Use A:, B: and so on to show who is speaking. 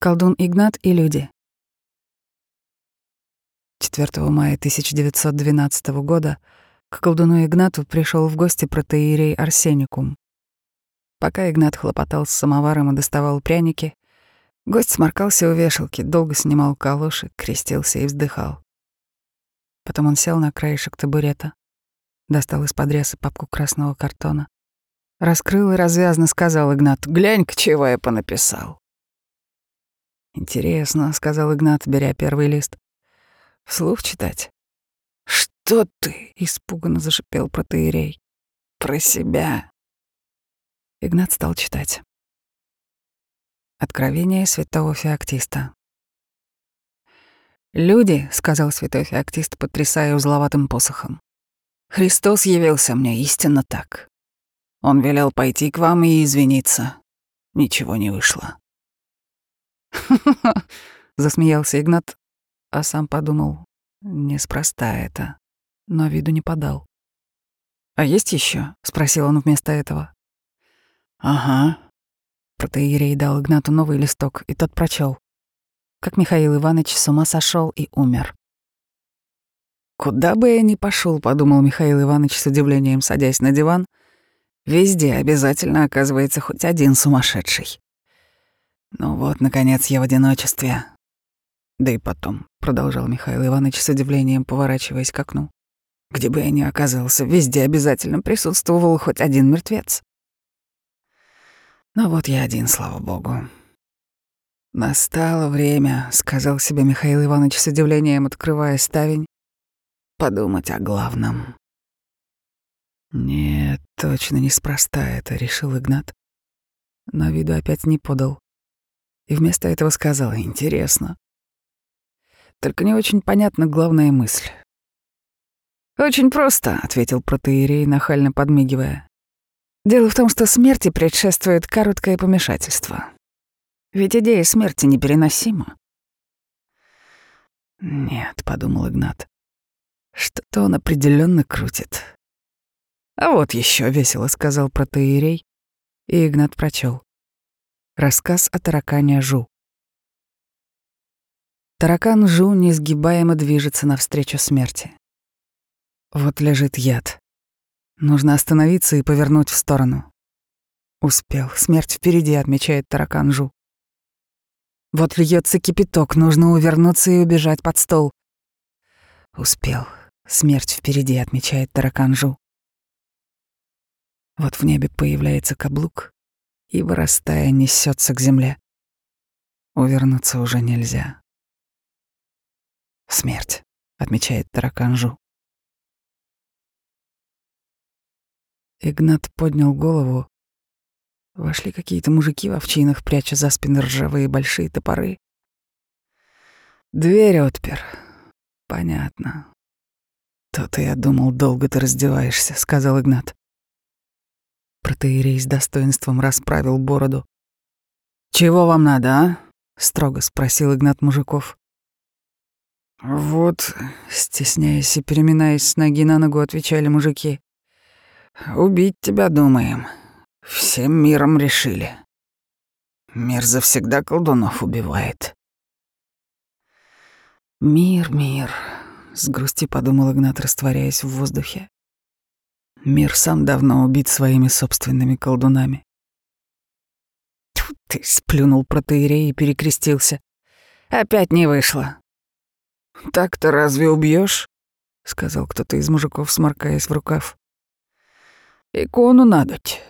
A: Колдун Игнат и люди. 4 мая 1912 года к колдуну Игнату пришел в гости протеерей Арсеникум. Пока Игнат хлопотал с самоваром и доставал пряники, гость сморкался у вешалки, долго снимал калоши, крестился и вздыхал. Потом он сел на краешек табурета, достал из подряса папку красного картона, раскрыл и развязно сказал Игнат, «Глянь-ка, чего я понаписал». «Интересно», — сказал Игнат, беря первый лист. «Вслух читать?» «Что ты?» — испуганно зашипел протеерей. «Про себя». Игнат стал читать. Откровение святого феоктиста. «Люди», — сказал святой феоктист, потрясая узловатым посохом, — «Христос явился мне истинно так. Он велел пойти к вам и извиниться. Ничего не вышло. засмеялся Игнат, а сам подумал, неспроста это, но виду не подал. «А есть еще? спросил он вместо этого. «Ага». Протеерей дал Игнату новый листок, и тот прочел, как Михаил Иванович с ума сошел и умер. «Куда бы я ни пошел, подумал Михаил Иванович с удивлением, садясь на диван, — «везде обязательно оказывается хоть один сумасшедший». Ну вот, наконец, я в одиночестве. Да и потом, продолжал Михаил Иванович с удивлением, поворачиваясь к окну. Где бы я ни оказался, везде обязательно присутствовал хоть один мертвец. Но вот я один, слава богу. Настало время, сказал себе Михаил Иванович с удивлением, открывая ставень, подумать о главном. Нет, точно неспроста это, решил Игнат. Но виду опять не подал и вместо этого сказала «интересно». Только не очень понятна главная мысль. «Очень просто», — ответил протеерей, нахально подмигивая. «Дело в том, что смерти предшествует короткое помешательство. Ведь идея смерти непереносима». «Нет», — подумал Игнат, — «что-то он определенно крутит». «А вот еще весело», — сказал протеерей, и Игнат прочел. Рассказ о таракане Жу. Таракан Жу несгибаемо движется навстречу смерти. Вот лежит яд. Нужно остановиться и повернуть в сторону. Успел. Смерть впереди, отмечает таракан Жу. Вот льется кипяток, нужно увернуться и убежать под стол. Успел. Смерть впереди, отмечает таракан Жу. Вот в небе появляется каблук, и, вырастая, несется к земле. Увернуться уже нельзя. Смерть, отмечает тараканжу. Игнат поднял голову. Вошли какие-то мужики в овчинах, пряча за спины ржавые большие топоры. Дверь отпер. Понятно. То-то я думал, долго ты раздеваешься, сказал Игнат. Протеерей с достоинством расправил бороду. «Чего вам надо, а?» — строго спросил Игнат Мужиков. «Вот», — стесняясь и переминаясь с ноги на ногу, отвечали мужики. «Убить тебя думаем. Всем миром решили. Мир завсегда колдунов убивает». «Мир, мир», — с грусти подумал Игнат, растворяясь в воздухе. Мир сам давно убит своими собственными колдунами. Тьфу ты, сплюнул протеерей и перекрестился. Опять не вышло. Так-то разве убьешь? сказал кто-то из мужиков, сморкаясь в рукав. Икону надоть.